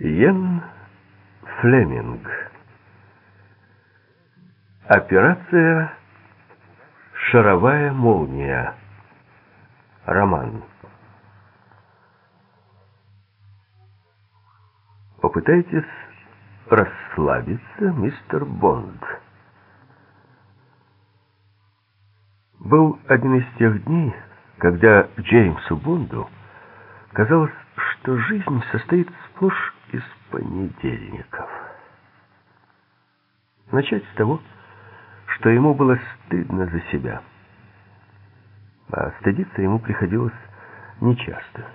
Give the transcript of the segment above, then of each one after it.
Йен Флеминг. Операция «Шаровая молния». Роман. Попытайтесь расслабиться, мистер Бонд. Был один из тех дней, когда Джеймсу Бонду казалось, что жизнь состоит сплошь из понедельников. Начать с того, что ему было стыдно за себя. А стыдиться ему приходилось нечасто.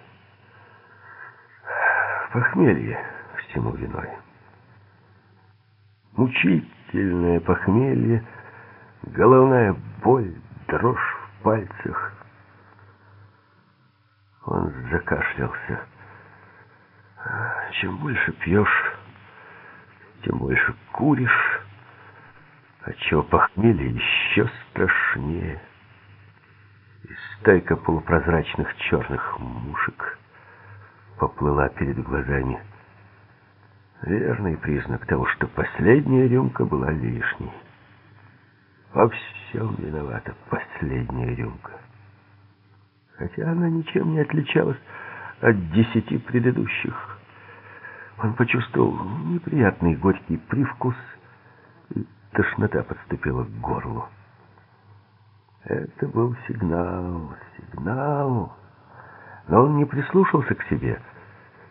Похмелье всему виной. Мучительное похмелье, головная боль, дрожь в пальцах. Он закашлялся. Чем больше пьешь, тем больше куришь, отчего похмелье еще страшнее. И стайка полупрозрачных черных мушек поплыла перед глазами. Верный признак того, что последняя рюмка была лишней. Во всем виновата последняя рюмка. Хотя она ничем не отличалась от десяти предыдущих. Он почувствовал неприятный горький привкус, и тошнота подступила к горлу. Это был сигнал, сигнал. Но он не прислушался к себе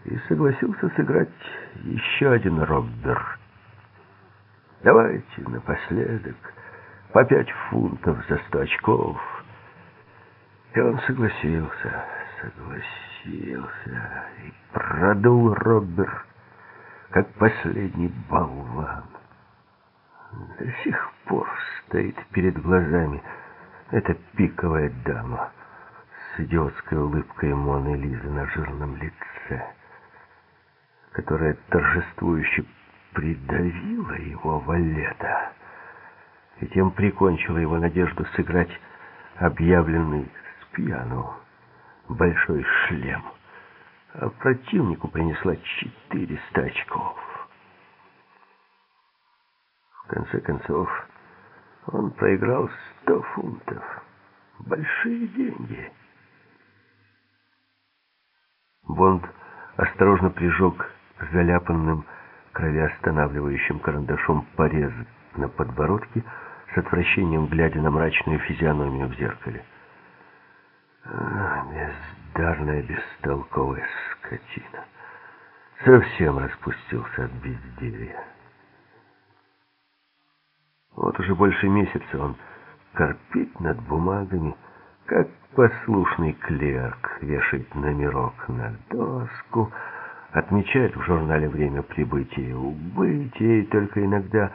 и согласился сыграть еще один роббер. Давайте напоследок по пять фунтов за сто очков. И он согласился, согласился и продул роббер как последний болван. До сих пор стоит перед глазами эта пиковая дама с идиотской улыбкой Моны Лизы на жирном лице, которая торжествующе придавила его валета и тем прикончила его надежду сыграть объявленный с пьяну большой шлем а противнику принесла 400 очков. В конце концов, он проиграл 100 фунтов. Большие деньги. Бонд осторожно прижег заляпанным кровеостанавливающим карандашом порез на подбородке, с отвращением глядя на мрачную физиономию в зеркале. Бездарная, бестолковая скотина. Совсем распустился от безделья. Вот уже больше месяца он корпит над бумагами, как послушный клерк вешает номерок на доску, отмечает в журнале время прибытия и убытия, и только иногда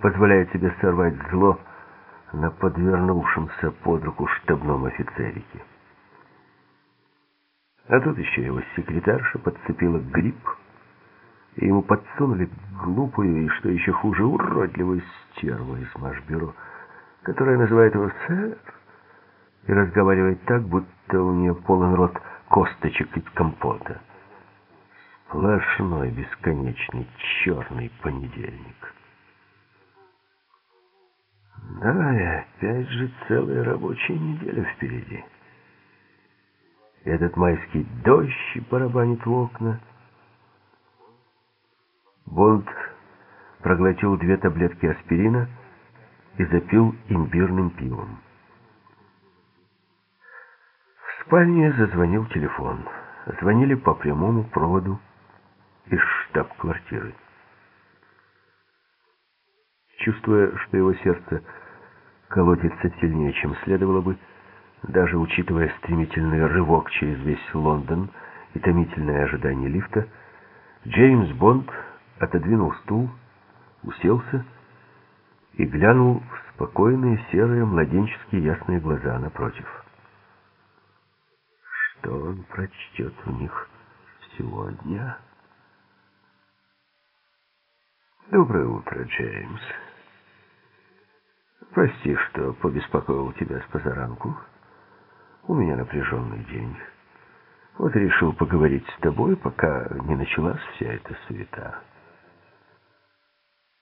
позволяет себе сорвать зло на подвернувшемся под руку штабном офицерике. А тут еще его секретарша подцепила грипп, и ему подсунули глупую и, что еще хуже, уродливую стерву из Машбюро, которая называет его «сэр» и разговаривает так, будто у нее полон рот косточек из компота. Сплошной, бесконечный, черный понедельник. Да, и опять же целая рабочая неделя впереди. Этот майский дождь барабанит в окна. Бонд проглотил две таблетки аспирина и запил имбирным пивом. В спальне зазвонил телефон. Звонили по прямому проводу из штаб-квартиры. Чувствуя, что его сердце колотится сильнее, чем следовало бы, даже учитывая стремительный рывок через весь Лондон и томительное ожидание лифта, Джеймс Бонд отодвинул стул, уселся и глянул в спокойные серые младенческие ясные глаза напротив. Что он прочтет в них сегодня? Доброе утро, Джеймс. Прости, что побеспокоил тебя с позаранку. У меня напряженный день. Вот решил поговорить с тобой, пока не началась вся эта суета.